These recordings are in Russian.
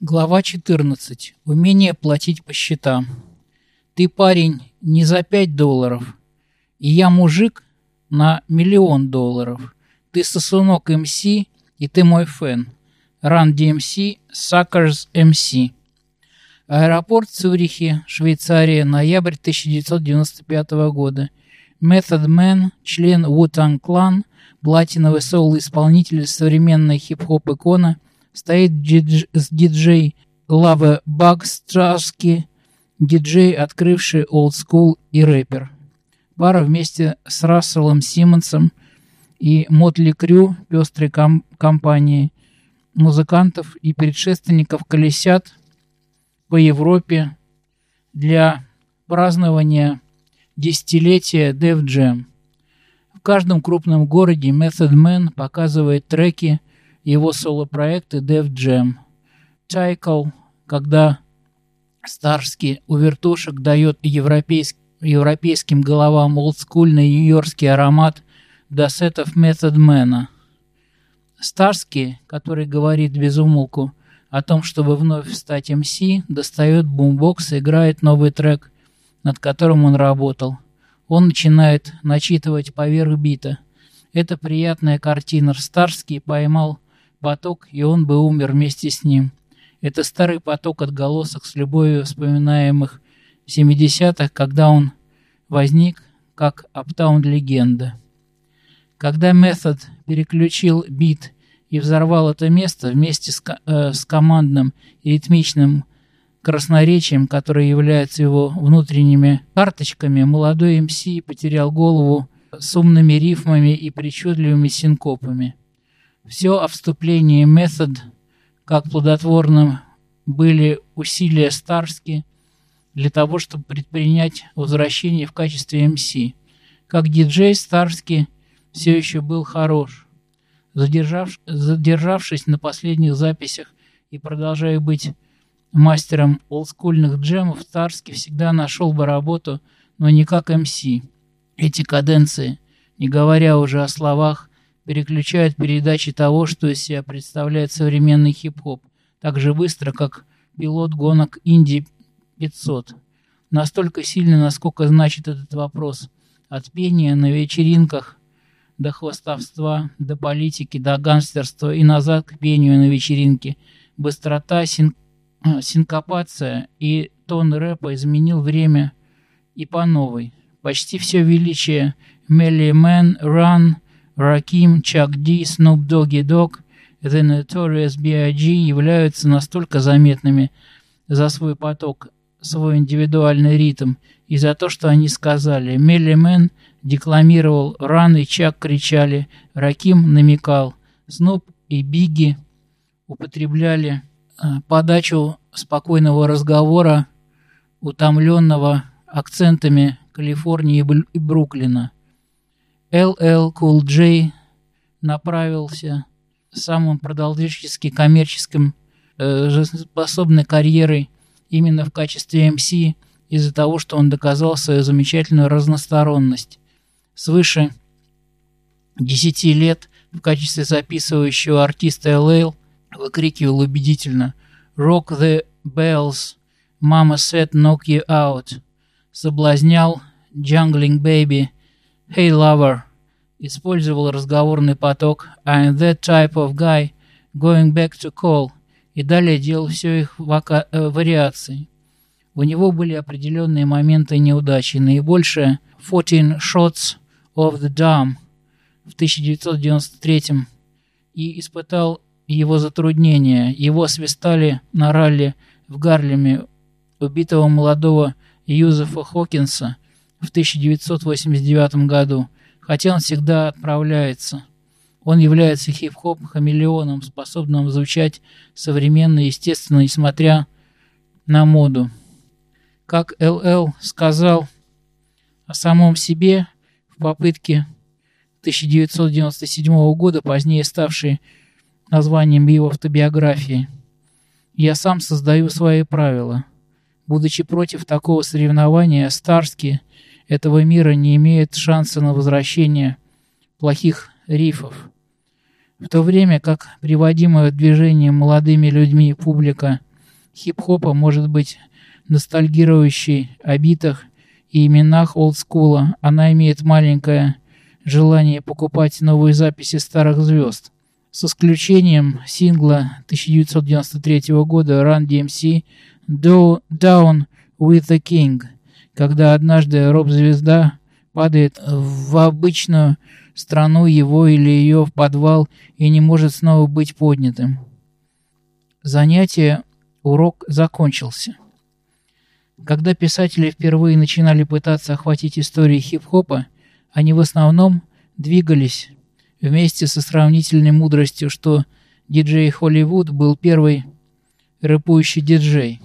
Глава 14. Умение платить по счетам. Ты парень не за 5 долларов, и я мужик на миллион долларов. Ты сосунок МС, и ты мой фэн. Run DMC, Suckers MC. Аэропорт Цюрихе, Швейцария, ноябрь 1995 года. Method Man, член Wu-Tang Clan, платиновый соло-исполнитель современной хип-хоп икона – стоит с диджей Лава Багстраски, диджей, открывший Old School и рэпер. Пара вместе с Расселом Симмонсом и Мотли Крю, пестрой ком- компании музыкантов и предшественников колесят по Европе для празднования десятилетия Def Jam. В каждом крупном городе Method Man показывает треки его соло-проекты Def Jam. Чайкл, когда Старский у вертушек дает европейск, европейским головам олдскульный нью-йоркский аромат до сетов Method Man. Старский, который говорит без умолку о том, чтобы вновь стать МС, достает бумбокс и играет новый трек, над которым он работал. Он начинает начитывать поверх бита. Это приятная картина. Старский поймал поток, и он бы умер вместе с ним. Это старый поток отголосок с любовью вспоминаемых 70-х, когда он возник как аптаун-легенда. Когда Method переключил бит и взорвал это место вместе с, э, с командным и ритмичным красноречием, которое является его внутренними карточками, молодой МС потерял голову с умными рифмами и причудливыми синкопами. Все о вступлении Method, как плодотворным были усилия Старски для того, чтобы предпринять возвращение в качестве МС. Как диджей Старски все еще был хорош. Задержав, задержавшись на последних записях и продолжая быть мастером олдскульных джемов, Старски всегда нашел бы работу, но не как МС. Эти каденции, не говоря уже о словах, переключают передачи того, что из себя представляет современный хип-хоп, так же быстро, как пилот гонок Инди 500. Настолько сильно, насколько значит этот вопрос. От пения на вечеринках до хвостовства, до политики, до гангстерства и назад к пению на вечеринке. Быстрота, син... Э, синкопация и тон рэпа изменил время и по новой. Почти все величие Melly Man, Run – Раким, Чак Ди, Snoop Doggy Dogg, The Notorious B.I.G. являются настолько заметными за свой поток, свой индивидуальный ритм и за то, что они сказали. Мелли Мэн декламировал, Ран и Чак кричали, Раким намекал, Снуп и Бигги употребляли э, подачу спокойного разговора, утомленного акцентами Калифорнии и Бруклина. LL Cool J направился самым продолжительски коммерческим э, жизнеспособной карьерой именно в качестве МС из-за того, что он доказал свою замечательную разносторонность. Свыше 10 лет в качестве записывающего артиста LL выкрикивал убедительно «Rock the bells, Mama said knock you out», соблазнял «Jungling baby», «Hey, lover!» использовал разговорный поток «I'm that type of guy, going back to call» и далее делал все их вака э, вариаций. У него были определенные моменты неудачи. Наибольшее 14 Shots of the Dam в 1993 и испытал его затруднения. Его свистали на ралли в Гарлеме убитого молодого Юзефа Хокинса – в 1989 году, хотя он всегда отправляется. Он является хип-хоп-хамелеоном, способным звучать современно естественно, несмотря на моду. Как ЛЛ сказал о самом себе в попытке 1997 года, позднее ставшей названием его автобиографии. «Я сам создаю свои правила. Будучи против такого соревнования, Старский этого мира не имеет шанса на возвращение плохих рифов. В то время как приводимая в движение молодыми людьми публика хип-хопа может быть ностальгирующей о битах и именах олдскула, она имеет маленькое желание покупать новые записи старых звезд. С исключением сингла 1993 года Run DMC Down with the King, когда однажды роб-звезда падает в обычную страну его или ее в подвал и не может снова быть поднятым. Занятие, урок закончился. Когда писатели впервые начинали пытаться охватить истории хип-хопа, они в основном двигались вместе со сравнительной мудростью, что диджей Холливуд был первый рэпующий диджей.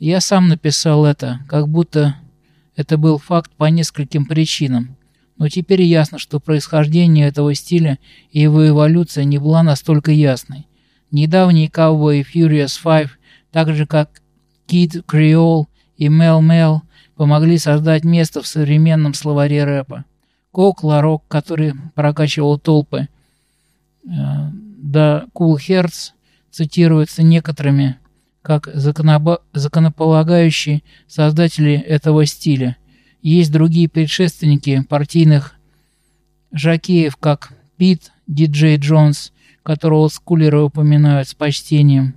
Я сам написал это, как будто это был факт по нескольким причинам. Но теперь ясно, что происхождение этого стиля и его эволюция не была настолько ясной. Недавние Cowboy Furious 5, так же как Kid Creole и Mel Mel, помогли создать место в современном словаре рэпа. Кок Ларок, который прокачивал толпы, э, да Cool Hertz цитируется некоторыми как законополагающие создатели этого стиля. Есть другие предшественники партийных жакеев, как Пит, Диджей Джонс, которого скулеры упоминают с почтением.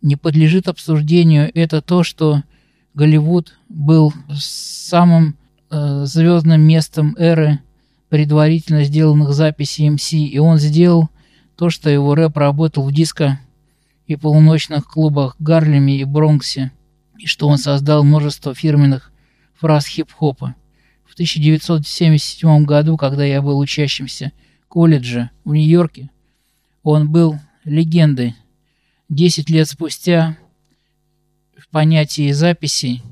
Не подлежит обсуждению это то, что Голливуд был самым э, звездным местом эры предварительно сделанных записей МС, и он сделал то, что его рэп работал в диско и полуночных клубах Гарлеме и Бронксе, и что он создал множество фирменных фраз хип-хопа. В 1977 году, когда я был учащимся колледжа в Нью-Йорке, он был легендой. Десять лет спустя в понятии записей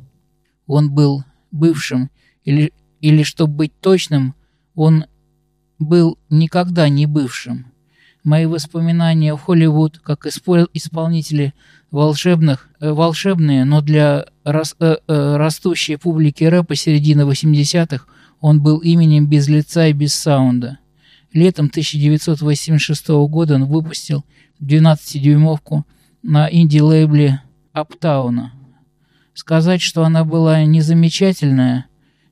он был бывшим, или, или чтобы быть точным, он был никогда не бывшим. Мои воспоминания Холливуд как исполнители волшебных, э, волшебные, но для рас, э, э, растущей публики рэпа середины 80-х он был именем без лица и без саунда. Летом 1986 года он выпустил 12-дюймовку на инди-лейбле Аптауна. Сказать, что она была незамечательная,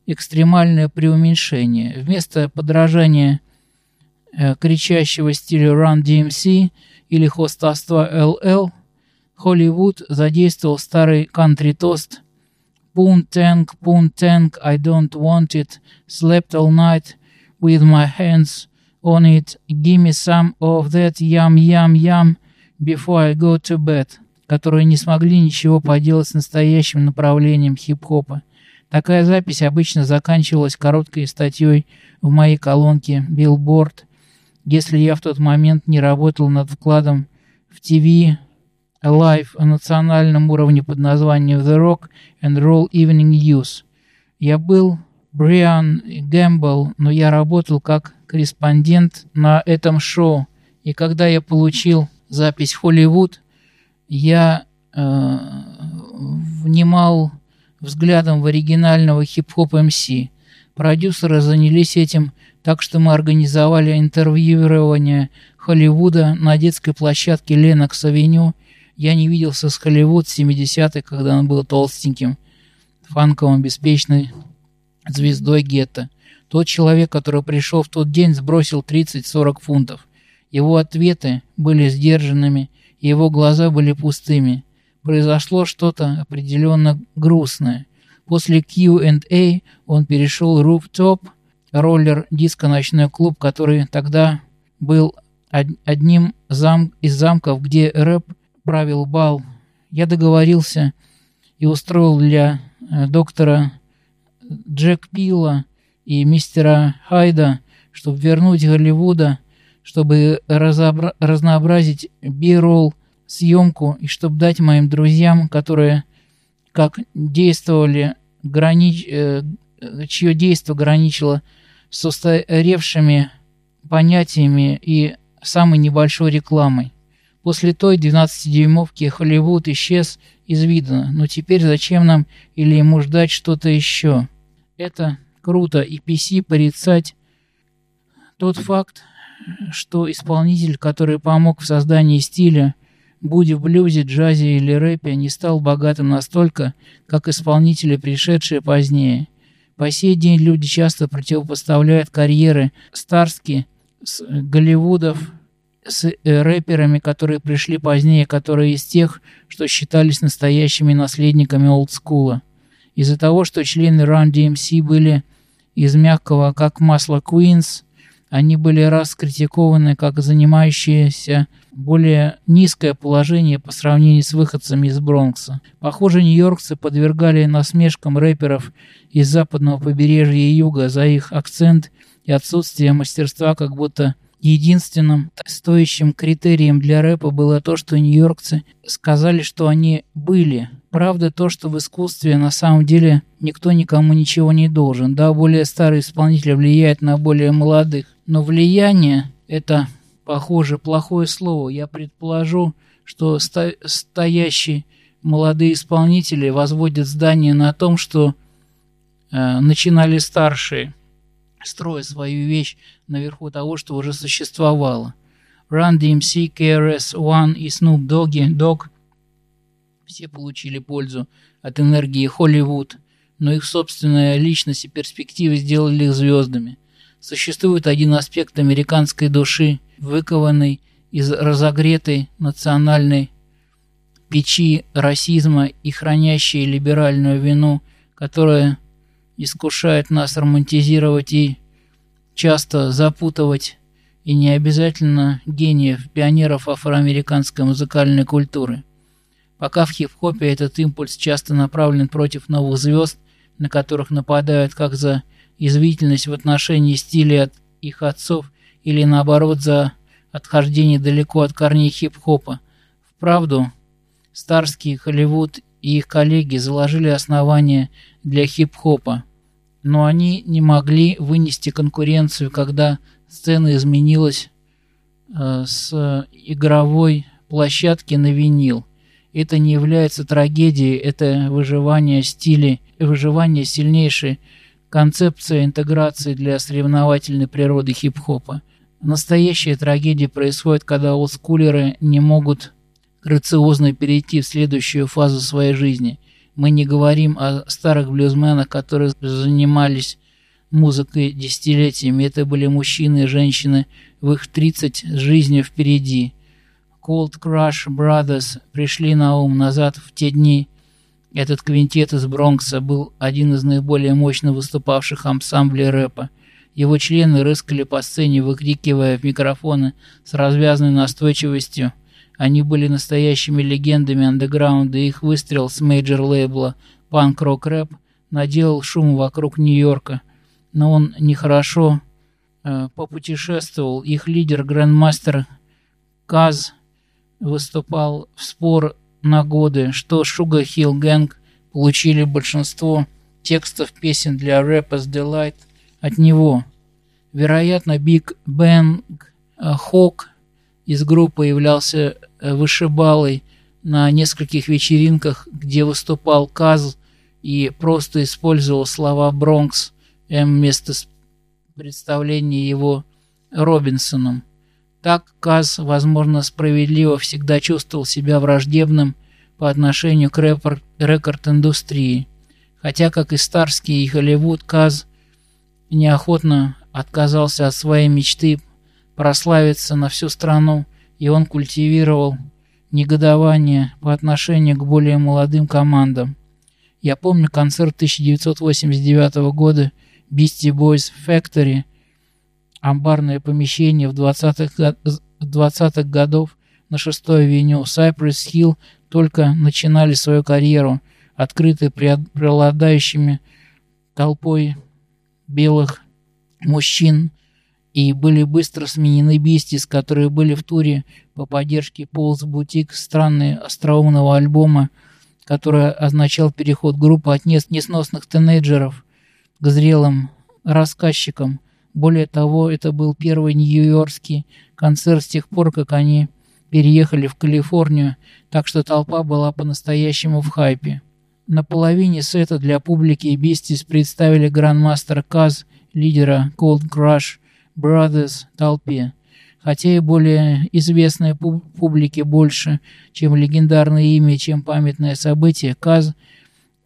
экстремальное преуменьшение. Вместо подражания кричащего стиля Run DMC или хостовства LL, Холливуд задействовал старый кантри-тост «Poon tank, poon tank, I don't want it, slept all night with my hands on it, give me some of that yum yum yum before I go to bed», которые не смогли ничего поделать с настоящим направлением хип-хопа. Такая запись обычно заканчивалась короткой статьей в моей колонке Billboard, если я в тот момент не работал над вкладом в TV Live о национальном уровне под названием The Rock and Roll Evening News. Я был Бриан Гэмбл, но я работал как корреспондент на этом шоу, и когда я получил запись «Холливуд», я э, внимал взглядом в оригинального хип-хоп МС. Продюсеры занялись этим, так что мы организовали интервьюирование Холливуда на детской площадке Ленокс-авеню. Я не виделся с Холливуд в 70-х, когда он был толстеньким, фанковым, беспечной звездой гетто. Тот человек, который пришел в тот день, сбросил 30-40 фунтов. Его ответы были сдержанными, его глаза были пустыми произошло что-то определенно грустное. После Q&A он перешел Rooftop, роллер диско-ночной клуб, который тогда был одним зам из замков, где рэп правил бал. Я договорился и устроил для э, доктора Джек Пила и мистера Хайда, чтобы вернуть Голливуда, чтобы разобра- разнообразить би-ролл съемку и чтобы дать моим друзьям, которые как действовали, грани... Э, чье действие граничило с устаревшими понятиями и самой небольшой рекламой. После той 12-дюймовки Холливуд исчез из вида, но теперь зачем нам или ему ждать что-то еще? Это круто, и PC порицать тот факт, что исполнитель, который помог в создании стиля, будь в блюзе, джазе или рэпе, не стал богатым настолько, как исполнители, пришедшие позднее. По сей день люди часто противопоставляют карьеры Старски с Голливудов с э, рэперами, которые пришли позднее, которые из тех, что считались настоящими наследниками олдскула. Из-за того, что члены Run DMC были из мягкого, как масло Queens, они были раскритикованы как занимающиеся более низкое положение по сравнению с выходцами из Бронкса. Похоже, нью-йоркцы подвергали насмешкам рэперов из западного побережья и юга за их акцент и отсутствие мастерства, как будто единственным стоящим критерием для рэпа было то, что нью-йоркцы сказали, что они были. Правда то, что в искусстве на самом деле никто никому ничего не должен. Да, более старые исполнители влияют на более молодых. Но влияние – это, похоже, плохое слово. Я предположу, что сто стоящие молодые исполнители возводят здание на том, что э, начинали старшие, строя свою вещь наверху того, что уже существовало. Run DMC, KRS-One и Snoop Dogg, Dogg все получили пользу от энергии Холливуд, но их собственная личность и перспективы сделали их звездами – Существует один аспект американской души, выкованный из разогретой национальной печи расизма и хранящий либеральную вину, которая искушает нас романтизировать и часто запутывать и не обязательно гениев, пионеров афроамериканской музыкальной культуры. Пока в хип-хопе этот импульс часто направлен против новых звезд, на которых нападают как за язвительность в отношении стиля от их отцов или наоборот за отхождение далеко от корней хип-хопа. Вправду, Старский, Холливуд и их коллеги заложили основания для хип-хопа, но они не могли вынести конкуренцию, когда сцена изменилась э, с игровой площадки на винил. Это не является трагедией, это выживание стиля, выживание сильнейшей Концепция интеграции для соревновательной природы хип-хопа. Настоящая трагедия происходит, когда олдскулеры не могут грациозно перейти в следующую фазу своей жизни. Мы не говорим о старых блюзменах, которые занимались музыкой десятилетиями. Это были мужчины и женщины в их 30 с жизнью впереди. Cold Crush Brothers пришли на ум назад в те дни, этот квинтет из Бронкса был один из наиболее мощно выступавших ансамблей рэпа. Его члены рыскали по сцене, выкрикивая в микрофоны с развязанной настойчивостью. Они были настоящими легендами андеграунда, и их выстрел с мейджор-лейбла «Панк-рок-рэп» наделал шум вокруг Нью-Йорка. Но он нехорошо э, попутешествовал. Их лидер, Grandmaster Caz, выступал в спор на годы, что Sugar Hill Gang получили большинство текстов песен для Rapper's Delight от него. Вероятно, Big Bang Hawk из группы являлся э, вышибалой на нескольких вечеринках, где выступал Каз и просто использовал слова Бронкс вместо представления его Робинсоном. Так Каз, возможно, справедливо всегда чувствовал себя враждебным по отношению к рекорд-индустрии, хотя, как и Старский и Холливуд, Каз неохотно отказался от своей мечты прославиться на всю страну, и он культивировал негодование по отношению к более молодым командам. Я помню концерт 1989 года Beastie Boys Factory – амбарное помещение в 20-х 20 годов на 6-й авеню Сайпресс Хилл только начинали свою карьеру, открытые преобладающими толпой белых мужчин, и были быстро сменены Бистис, которые были в туре по поддержке Полз Бутик странной остроумного альбома, который означал переход группы от несносных тинейджеров к зрелым рассказчикам – более того, это был первый нью-йоркский концерт с тех пор, как они переехали в Калифорнию, так что толпа была по-настоящему в хайпе. На половине сета для публики Бистис представили грандмастер Каз, лидера Cold Crush Brothers толпе. хотя и более известное публике больше, чем легендарное имя, чем памятное событие, Каз,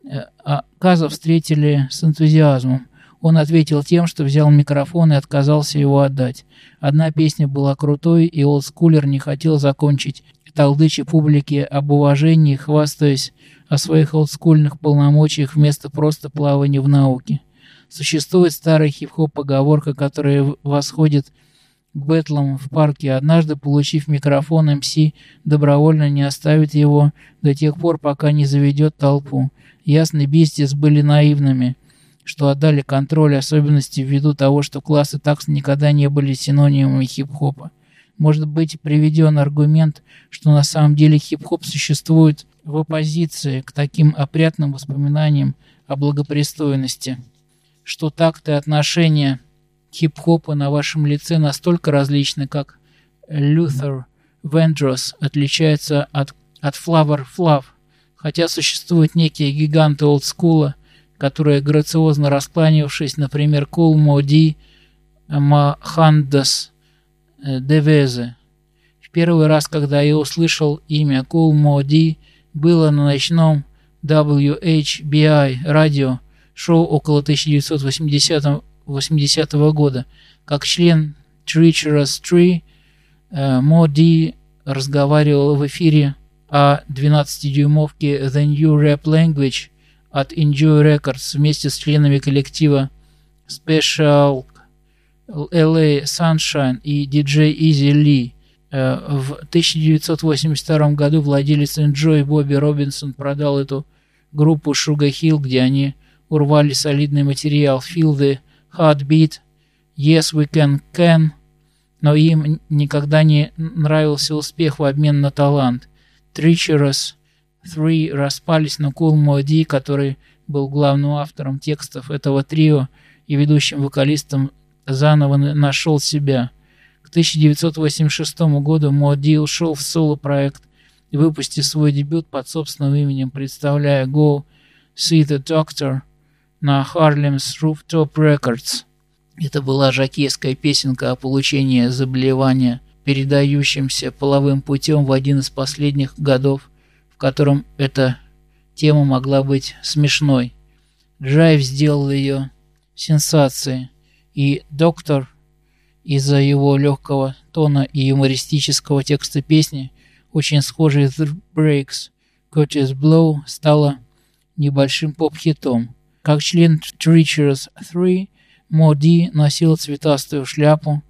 э, а, Каза встретили с энтузиазмом. Он ответил тем, что взял микрофон и отказался его отдать. Одна песня была крутой, и олдскулер не хотел закончить толдычи публике об уважении, хвастаясь о своих олдскульных полномочиях вместо просто плавания в науке. Существует старая хип-хоп поговорка, которая восходит к Бэтлам в парке. Однажды, получив микрофон, МС добровольно не оставит его до тех пор, пока не заведет толпу. Ясные Бистис были наивными, что отдали контроль особенности ввиду того, что классы такс никогда не были синонимами хип-хопа. Может быть приведен аргумент, что на самом деле хип-хоп существует в оппозиции к таким опрятным воспоминаниям о благопристойности что такты отношения хип-хопа на вашем лице настолько различны, как Luther Vandross отличается от, от Flavor Flav, хотя существуют некие гиганты олдскула, которые, грациозно раскланявшись, например, Kool Moe Dee Mohandas Dewese. В первый раз, когда я услышал имя Kool Moe Dee, было на ночном WHBI радио шоу около 1980 80 года. Как член Treacherous Tree, э, Моди разговаривал в эфире о 12-дюймовке The New Rap Language от Enjoy Records вместе с членами коллектива Special LA Sunshine и DJ Easy Lee. Э, в 1982 году владелец Enjoy Бобби Робинсон продал эту группу Sugar Hill, где они урвали солидный материал Feel the Heartbeat, Yes We Can Can, но им никогда не нравился успех в обмен на талант. Treacherous Three распались на Cool Моди, который был главным автором текстов этого трио и ведущим вокалистом заново нашел себя. К 1986 году Моди ушел в соло-проект и выпустил свой дебют под собственным именем, представляя Go See the Doctor – на Harlem's Rooftop Records. Это была жакейская песенка о получении заболевания, передающимся половым путем в один из последних годов, в котором эта тема могла быть смешной. Джайв сделал ее сенсацией, и доктор из-за его легкого тона и юмористического текста песни, очень схожей с Breaks, Curtis Blow стала небольшим поп-хитом. Как член Treacherous 3, Моди носил цветастую шляпу,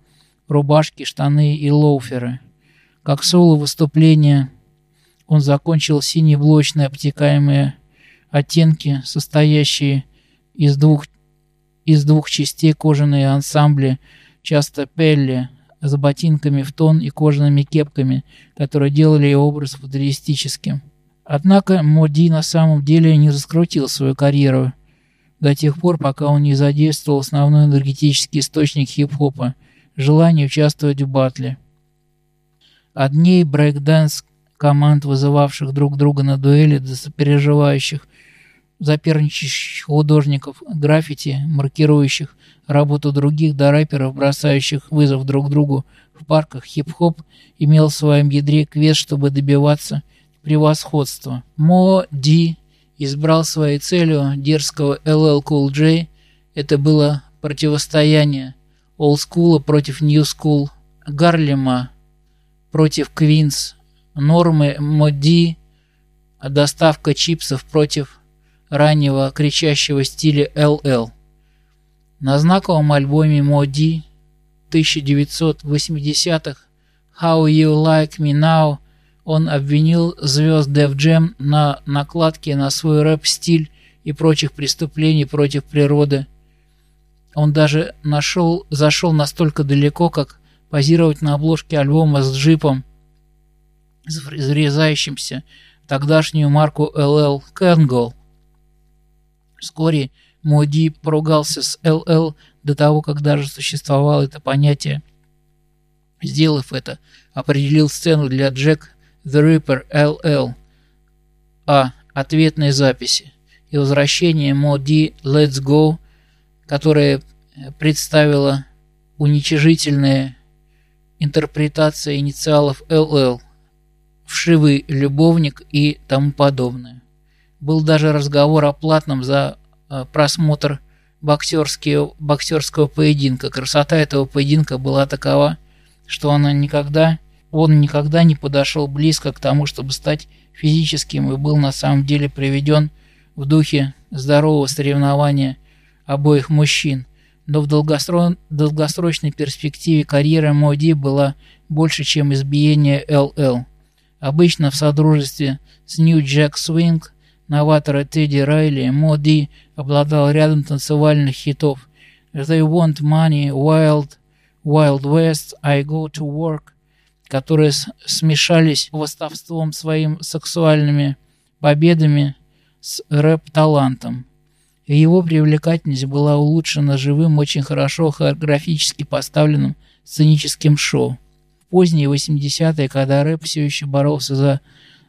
рубашки, штаны и лоуферы. Как соло выступления он закончил синие блочные обтекаемые оттенки, состоящие из двух, из двух частей кожаные ансамбли, часто пелли, с ботинками в тон и кожаными кепками, которые делали его образ футуристическим. Однако Моди на самом деле не раскрутил свою карьеру до тех пор, пока он не задействовал основной энергетический источник хип-хопа – желание участвовать в батле. От дней брейк-дэнс команд, вызывавших друг друга на дуэли, до сопереживающих заперничающих художников, граффити, маркирующих работу других, до рэперов, бросающих вызов друг другу в парках, хип-хоп имел в своем ядре квест, чтобы добиваться превосходства. Мо Ди избрал своей целью дерзкого LL Cool J. Это было противостояние олдскула против нью-скул, Гарлема против Квинс, Нормы Моди, доставка чипсов против раннего кричащего стиля LL. На знаковом альбоме Моди 1980-х How You Like Me Now он обвинил звезд Def Jam на накладке на свой рэп-стиль и прочих преступлений против природы. Он даже нашел, зашел настолько далеко, как позировать на обложке альбома с джипом, зарезающимся тогдашнюю марку LL Kangol. Вскоре Моди поругался с LL до того, как даже существовало это понятие. Сделав это, определил сцену для Джек The Ripper LL, а ответной записи и возвращение Моди Let's Go, которая представила уничижительное интерпретация инициалов ЛЛ, вшивый любовник и тому подобное. Был даже разговор о платном за э, просмотр боксерского поединка. Красота этого поединка была такова, что она никогда, он никогда не подошел близко к тому, чтобы стать физическим и был на самом деле приведен в духе здорового соревнования обоих мужчин. Но в долгосро... долгосрочной перспективе карьера Моди была больше, чем избиение ЛЛ. Обычно в содружестве с Нью Джек Свинг новатора Тедди Райли Моди обладал рядом танцевальных хитов «They Want Money», «Wild», «Wild West», «I Go to Work», которые смешались восставством своим сексуальными победами с рэп-талантом. Его привлекательность была улучшена живым, очень хорошо хореографически поставленным сценическим шоу. В поздние 80-е, когда рэп все еще боролся за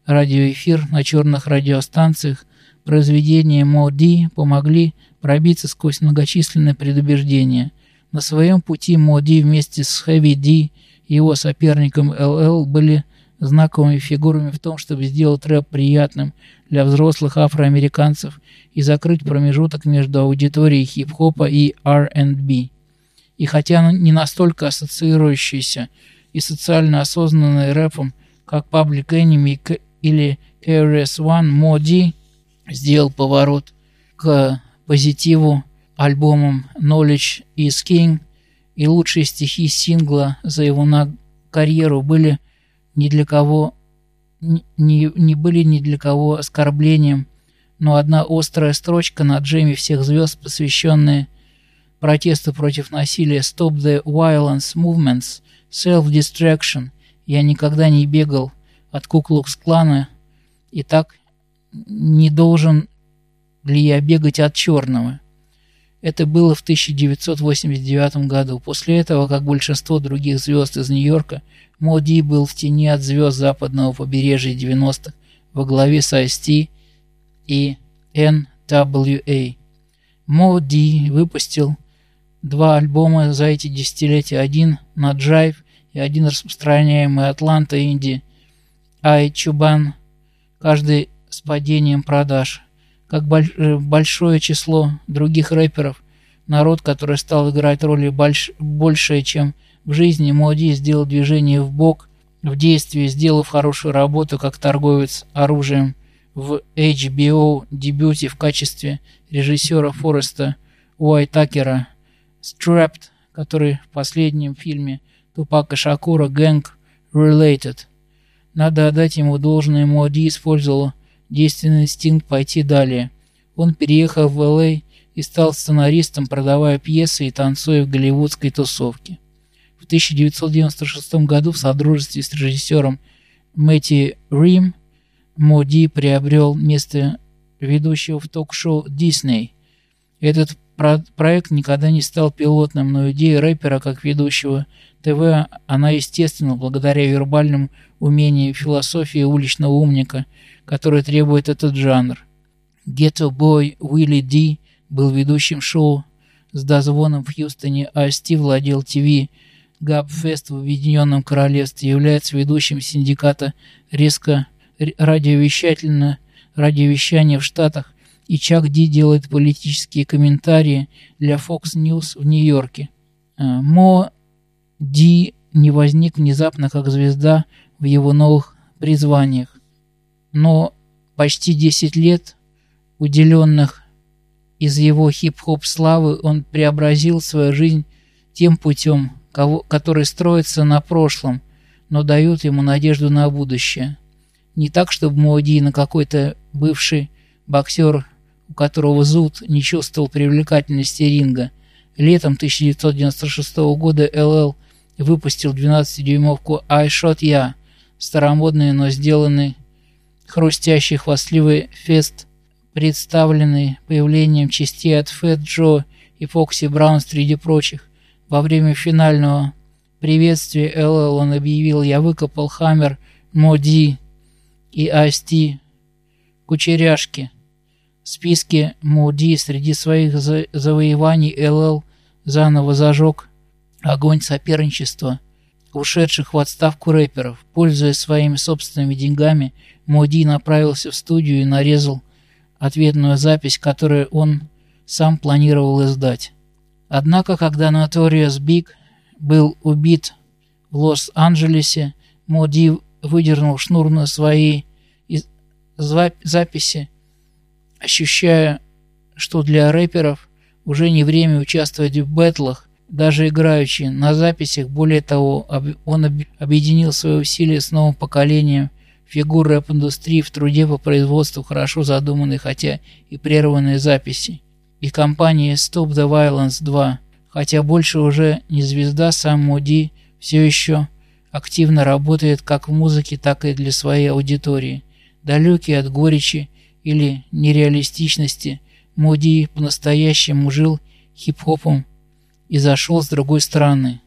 радиоэфир на черных радиостанциях, произведения Моди помогли пробиться сквозь многочисленные предубеждения. На своем пути Моди вместе с Хэви Ди и его соперником ЛЛ были знаковыми фигурами в том, чтобы сделать рэп приятным для взрослых афроамериканцев и закрыть промежуток между аудиторией хип-хопа и R&B. И хотя не настолько ассоциирующийся и социально осознанный рэпом, как Public Enemy или KRS-One, Моди сделал поворот к позитиву альбомом Knowledge is King, и лучшие стихи сингла за его на карьеру были ни для кого не, не были ни для кого оскорблением, но одна острая строчка на джеме всех звезд, посвященная протесту против насилия «Stop the violence movements», «Self-distraction», «Я никогда не бегал от Куклукс-клана и так не должен ли я бегать от черного». Это было в 1989 году. После этого, как большинство других звезд из Нью-Йорка, Моди был в тени от звезд западного побережья 90-х во главе с IST и NWA. Моди выпустил два альбома за эти десятилетия. Один на Drive и один распространяемый Атланта Инди Ай Чубан, каждый с падением продаж. Как э, большое число других рэперов, народ, который стал играть роли больш большее, чем в жизни, Моди сделал движение в бок, в действии, сделав хорошую работу как торговец оружием в HBO дебюте в качестве режиссера Фореста Уайтакера. Strapped, который в последнем фильме Тупака Шакура «Gang Related». Надо отдать ему должное, Моди использовал действенный инстинкт пойти далее. Он переехал в Л.А. и стал сценаристом, продавая пьесы и танцуя в голливудской тусовке. В 1996 году в содружестве с режиссером Мэтти Рим Моди приобрел место ведущего в ток-шоу «Дисней». Этот про проект никогда не стал пилотным, но идея рэпера как ведущего ТВ, она естественно благодаря вербальному умению и философии уличного умника – который требует этот жанр. Boy Уилли Ди был ведущим шоу с дозвоном в Хьюстоне, а Стив владел ТВ. Габфест в Объединенном Королевстве является ведущим синдиката резко радиовещательно радиовещания в Штатах, и Чак Ди делает политические комментарии для Fox News в Нью-Йорке. А, Мо Ди не возник внезапно как звезда в его новых призваниях но почти 10 лет, уделенных из его хип-хоп славы, он преобразил свою жизнь тем путем, кого, который строится на прошлом, но дает ему надежду на будущее. Не так, чтобы Муади на какой-то бывший боксер, у которого зуд не чувствовал привлекательности ринга. Летом 1996 года ЛЛ выпустил 12-дюймовку «I Shot Ya», старомодный, но сделанный хрустящий хвастливый фест, представленный появлением частей от Фэт Джо и Фокси Браун среди прочих. Во время финального приветствия ЛЛ он объявил «Я выкопал Хаммер, Моди и Асти Кучеряшки». В списке Моди среди своих завоеваний ЛЛ заново зажег огонь соперничества ушедших в отставку рэперов. Пользуясь своими собственными деньгами, Моди направился в студию и нарезал ответную запись, которую он сам планировал издать. Однако, когда Notorious Big был убит в Лос-Анджелесе, Моди выдернул шнур на своей записи, ощущая, что для рэперов уже не время участвовать в бэтлах, даже играючи на записях. Более того, он объединил свои усилия с новым поколением фигур рэп-индустрии в труде по производству хорошо задуманной, хотя и прерванной записи. И компания Stop the Violence 2, хотя больше уже не звезда, сам Моди все еще активно работает как в музыке, так и для своей аудитории. Далекий от горечи или нереалистичности, Моди по-настоящему жил хип-хопом и зашел с другой стороны.